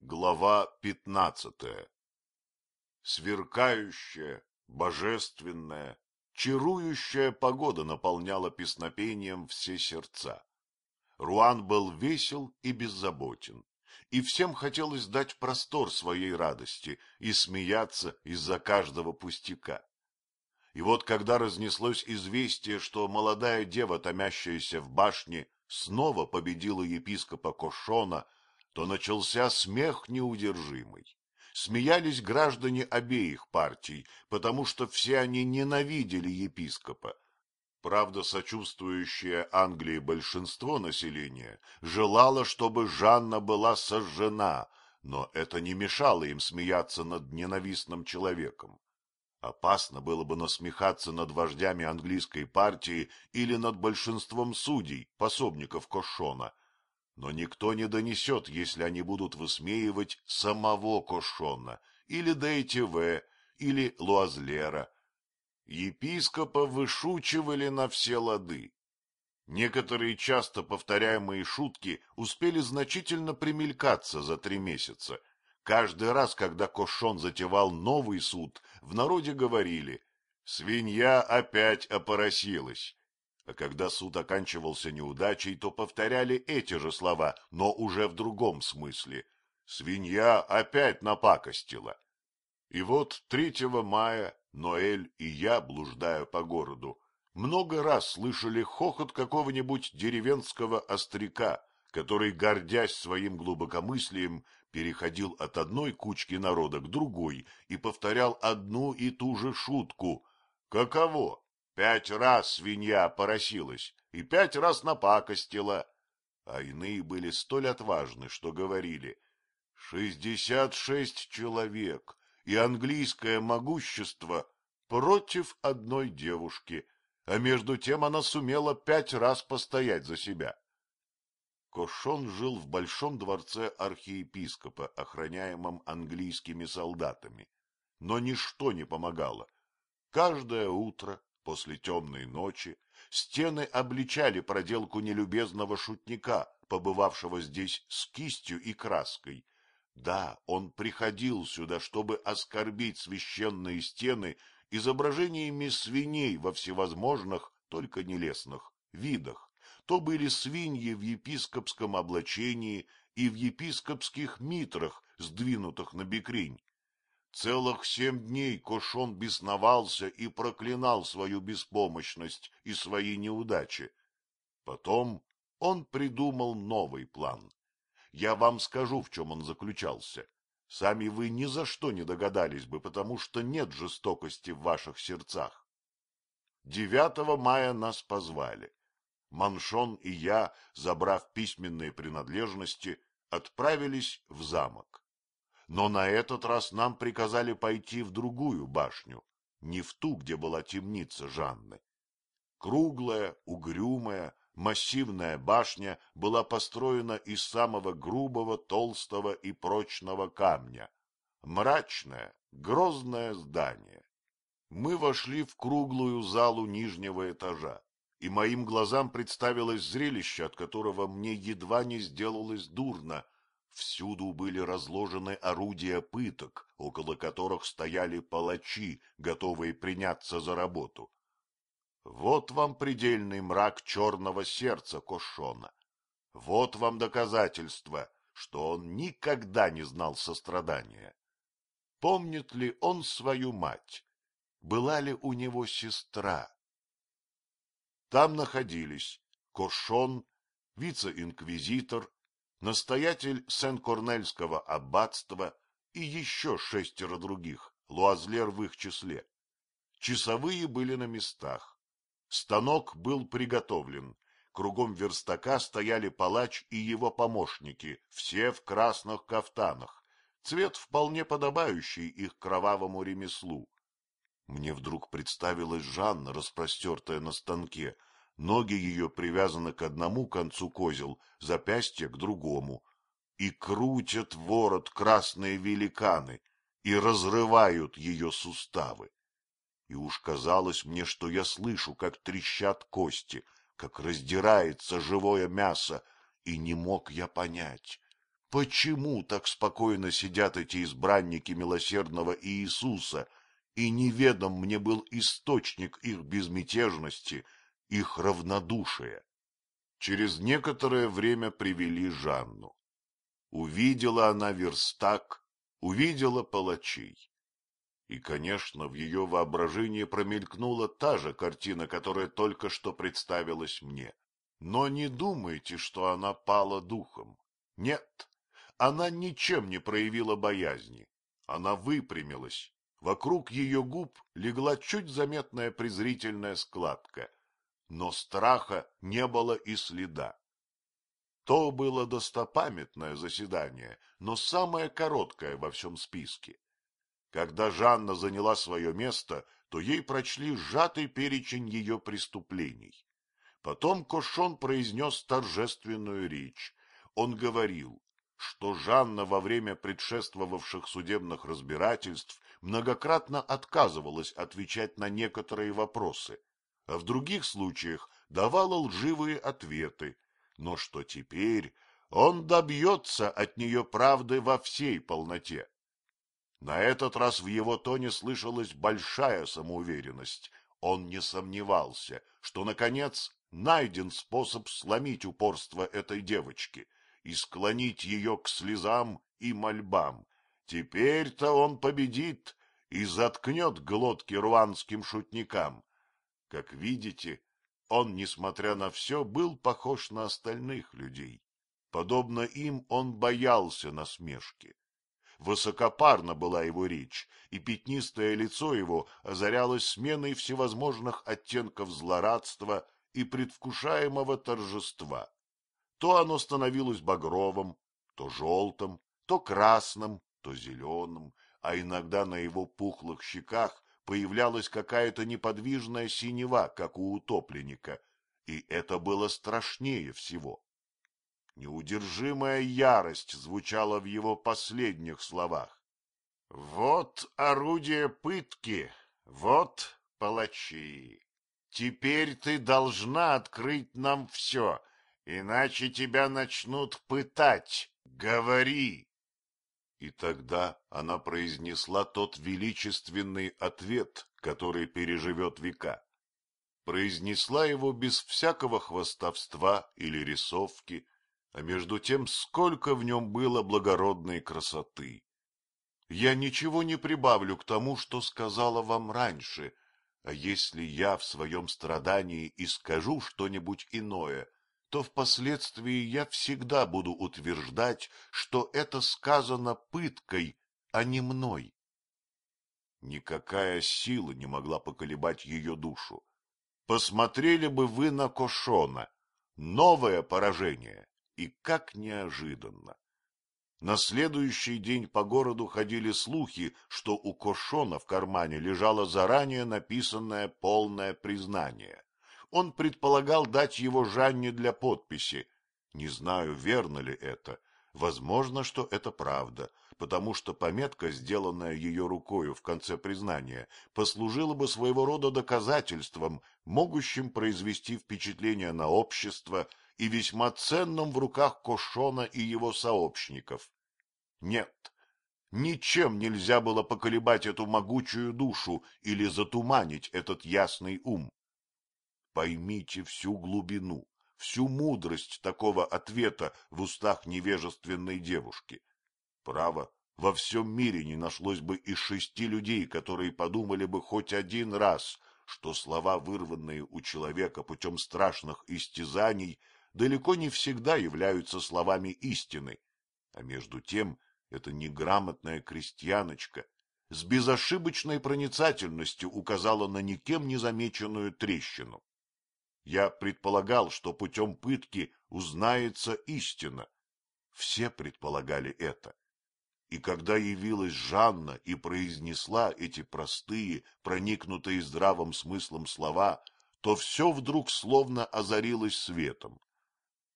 Глава пятнадцатая Сверкающая, божественная, чарующая погода наполняла песнопением все сердца. Руан был весел и беззаботен, и всем хотелось дать простор своей радости и смеяться из-за каждого пустяка. И вот когда разнеслось известие, что молодая дева, томящаяся в башне, снова победила епископа Кошона, то начался смех неудержимый. Смеялись граждане обеих партий, потому что все они ненавидели епископа. Правда, сочувствующее Англии большинство населения желало, чтобы Жанна была сожжена, но это не мешало им смеяться над ненавистным человеком. Опасно было бы насмехаться над вождями английской партии или над большинством судей, пособников Кошона — но никто не донесет, если они будут высмеивать самого Кошона, или ДТВ, или Луазлера. Епископа вышучивали на все лады. Некоторые часто повторяемые шутки успели значительно примелькаться за три месяца. Каждый раз, когда Кошон затевал новый суд, в народе говорили «Свинья опять опоросилась». А когда суд оканчивался неудачей, то повторяли эти же слова, но уже в другом смысле. Свинья опять напакостила. И вот 3 мая Ноэль и я, блуждая по городу, много раз слышали хохот какого-нибудь деревенского остряка, который, гордясь своим глубокомыслием, переходил от одной кучки народа к другой и повторял одну и ту же шутку. Каково? Пять раз свинья поросилась и пять раз напакостила. А иные были столь отважны, что говорили «шестьдесят шесть человек и английское могущество против одной девушки, а между тем она сумела пять раз постоять за себя». Кошон жил в большом дворце архиепископа, охраняемом английскими солдатами. Но ничто не помогало. Каждое утро После темной ночи стены обличали проделку нелюбезного шутника, побывавшего здесь с кистью и краской. Да, он приходил сюда, чтобы оскорбить священные стены изображениями свиней во всевозможных, только нелестных, видах. То были свиньи в епископском облачении и в епископских митрах, сдвинутых на бекрень, Целых семь дней Кошон бесновался и проклинал свою беспомощность и свои неудачи. Потом он придумал новый план. Я вам скажу, в чем он заключался. Сами вы ни за что не догадались бы, потому что нет жестокости в ваших сердцах. Девятого мая нас позвали. Маншон и я, забрав письменные принадлежности, отправились в замок. Но на этот раз нам приказали пойти в другую башню, не в ту, где была темница Жанны. Круглая, угрюмая, массивная башня была построена из самого грубого, толстого и прочного камня. Мрачное, грозное здание. Мы вошли в круглую залу нижнего этажа, и моим глазам представилось зрелище, от которого мне едва не сделалось дурно — Всюду были разложены орудия пыток, около которых стояли палачи, готовые приняться за работу. Вот вам предельный мрак черного сердца Кошона. Вот вам доказательство, что он никогда не знал сострадания. Помнит ли он свою мать? Была ли у него сестра? Там находились Кошон, вице-инквизитор, настоятель Сен-Корнельского аббатства и еще шестеро других, Луазлер в их числе. Часовые были на местах. Станок был приготовлен. Кругом верстака стояли палач и его помощники, все в красных кафтанах. Цвет вполне подобающий их кровавому ремеслу. Мне вдруг представилась Жанна, распростертая на станке, Ноги ее привязаны к одному концу козел, запястья к другому. И крутят ворот красные великаны, и разрывают ее суставы. И уж казалось мне, что я слышу, как трещат кости, как раздирается живое мясо, и не мог я понять, Почему так спокойно сидят эти избранники милосердного Иисуса, и неведом мне был источник их безмятежности, их равнодушия? Через некоторое время привели Жанну. Увидела она верстак, увидела палачей. И, конечно, в ее воображении промелькнула та же картина, которая только что представилась мне. Но не думайте, что она пала духом. Нет, она ничем не проявила боязни. Она выпрямилась. Вокруг ее губ легла чуть заметная презрительная складка. Но страха не было и следа. То было достопамятное заседание, но самое короткое во всем списке. Когда Жанна заняла свое место, то ей прочли сжатый перечень ее преступлений. Потом Кошон произнес торжественную речь. Он говорил, что Жанна во время предшествовавших судебных разбирательств многократно отказывалась отвечать на некоторые вопросы, а в других случаях давала лживые ответы, но что теперь он добьется от нее правды во всей полноте. На этот раз в его тоне слышалась большая самоуверенность. Он не сомневался, что, наконец, найден способ сломить упорство этой девочки и склонить ее к слезам и мольбам. Теперь-то он победит и заткнет глотки руанским шутникам. Как видите, он, несмотря на все, был похож на остальных людей. Подобно им он боялся насмешки. Высокопарна была его речь, и пятнистое лицо его озарялось сменой всевозможных оттенков злорадства и предвкушаемого торжества. То оно становилось багровым, то желтым, то красным, то зеленым, а иногда на его пухлых щеках появлялась какая-то неподвижная синева, как у утопленника, и это было страшнее всего. Неудержимая ярость звучала в его последних словах. Вот орудие пытки, вот палачи. Теперь ты должна открыть нам все, иначе тебя начнут пытать. Говори. И тогда она произнесла тот величественный ответ, который переживет века. Произнесла его без всякого хвостовства или рисовки, а между тем сколько в нем было благородной красоты. Я ничего не прибавлю к тому, что сказала вам раньше, а если я в своем страдании и скажу что-нибудь иное, то впоследствии я всегда буду утверждать, что это сказано пыткой, а не мной. Никакая сила не могла поколебать ее душу. Посмотрели бы вы на Кошона. Новое поражение, и как неожиданно! На следующий день по городу ходили слухи, что у Кошона в кармане лежало заранее написанное полное признание. Он предполагал дать его Жанне для подписи. Не знаю, верно ли это. Возможно, что это правда, потому что пометка, сделанная ее рукою в конце признания, послужила бы своего рода доказательством, могущим произвести впечатление на общество и весьма ценным в руках Кошона и его сообщников. Нет, ничем нельзя было поколебать эту могучую душу или затуманить этот ясный ум. Поймите всю глубину, всю мудрость такого ответа в устах невежественной девушки. Право, во всем мире не нашлось бы и шести людей, которые подумали бы хоть один раз, что слова, вырванные у человека путем страшных истязаний, далеко не всегда являются словами истины, а между тем эта неграмотная крестьяночка с безошибочной проницательностью указала на никем не замеченную трещину. Я предполагал, что путем пытки узнается истина. Все предполагали это. И когда явилась Жанна и произнесла эти простые, проникнутые здравым смыслом слова, то все вдруг словно озарилось светом.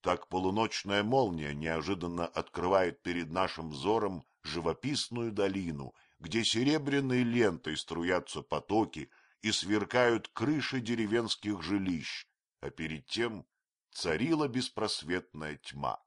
Так полуночная молния неожиданно открывает перед нашим взором живописную долину, где серебряной лентой струятся потоки и сверкают крыши деревенских жилищ, а перед тем царила беспросветная тьма.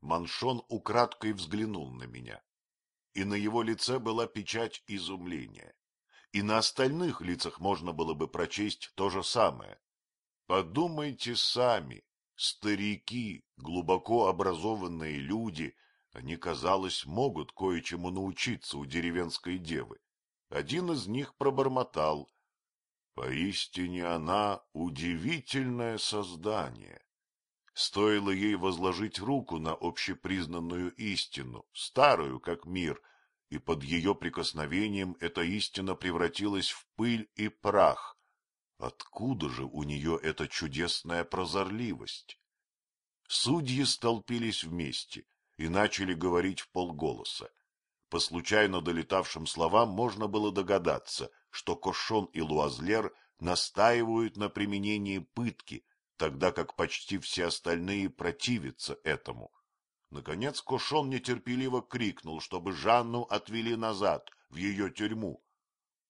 Маншон украдкой взглянул на меня, и на его лице была печать изумления. И на остальных лицах можно было бы прочесть то же самое. Подумайте сами, старики, глубоко образованные люди, они, казалось, могут кое-чему научиться у деревенской девы. Один из них пробормотал. Поистине она удивительное создание. Стоило ей возложить руку на общепризнанную истину, старую как мир, и под ее прикосновением эта истина превратилась в пыль и прах. Откуда же у нее эта чудесная прозорливость? Судьи столпились вместе и начали говорить в полголоса. По случайно долетавшим словам можно было догадаться, что Кошон и Луазлер настаивают на применении пытки, тогда как почти все остальные противятся этому. Наконец Кошон нетерпеливо крикнул, чтобы Жанну отвели назад, в ее тюрьму.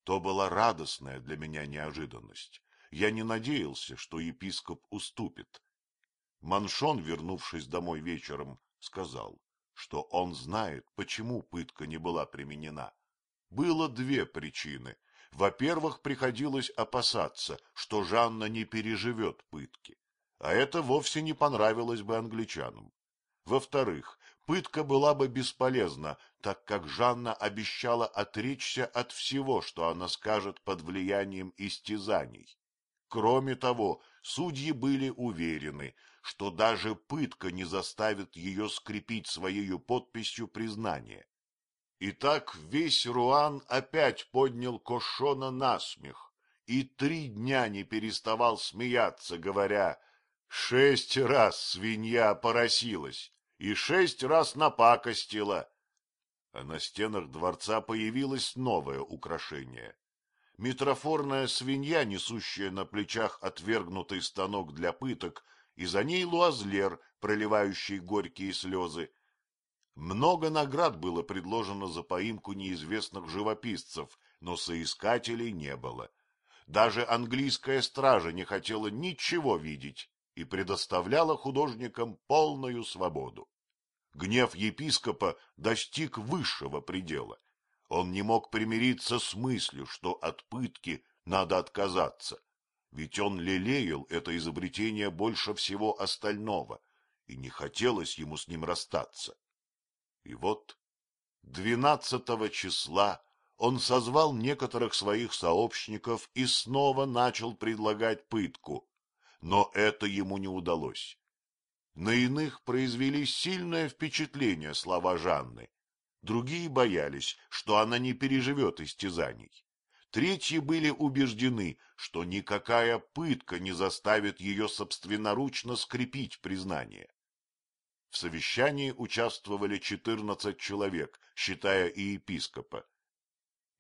То была радостная для меня неожиданность. Я не надеялся, что епископ уступит. Маншон, вернувшись домой вечером, сказал, что он знает, почему пытка не была применена. Было две причины. Во-первых, приходилось опасаться, что Жанна не переживет пытки, а это вовсе не понравилось бы англичанам. Во-вторых, пытка была бы бесполезна, так как Жанна обещала отречься от всего, что она скажет под влиянием истязаний. Кроме того, судьи были уверены, что даже пытка не заставит ее скрепить своей подписью признание. Итак, весь Руан опять поднял Кошона на смех и три дня не переставал смеяться, говоря, «Шесть раз свинья поросилась и шесть раз напакостила». А на стенах дворца появилось новое украшение. Митрофорная свинья, несущая на плечах отвергнутый станок для пыток, и за ней луазлер, проливающий горькие слезы. Много наград было предложено за поимку неизвестных живописцев, но соискателей не было. Даже английская стража не хотела ничего видеть и предоставляла художникам полную свободу. Гнев епископа достиг высшего предела. Он не мог примириться с мыслью, что от пытки надо отказаться, ведь он лелеял это изобретение больше всего остального, и не хотелось ему с ним расстаться. И вот двенадцатого числа он созвал некоторых своих сообщников и снова начал предлагать пытку, но это ему не удалось. На иных произвели сильное впечатление слова Жанны. Другие боялись, что она не переживет истязаний. Третьи были убеждены, что никакая пытка не заставит ее собственноручно скрепить признание. В совещании участвовали четырнадцать человек, считая и епископа.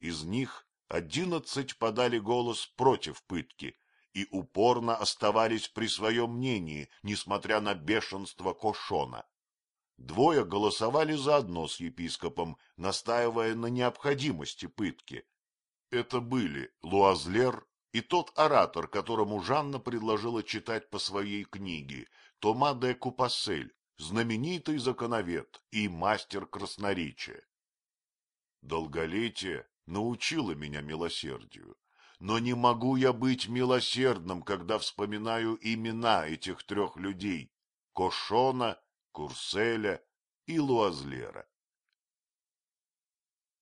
Из них одиннадцать подали голос против пытки и упорно оставались при своем мнении, несмотря на бешенство Кошона. Двое голосовали заодно с епископом, настаивая на необходимости пытки. Это были Луазлер и тот оратор, которому Жанна предложила читать по своей книге, Тома де Купассель, знаменитый законовед и мастер красноречия. Долголетие научило меня милосердию, но не могу я быть милосердным, когда вспоминаю имена этих трех людей — Кошона, Курселя и Луазлера.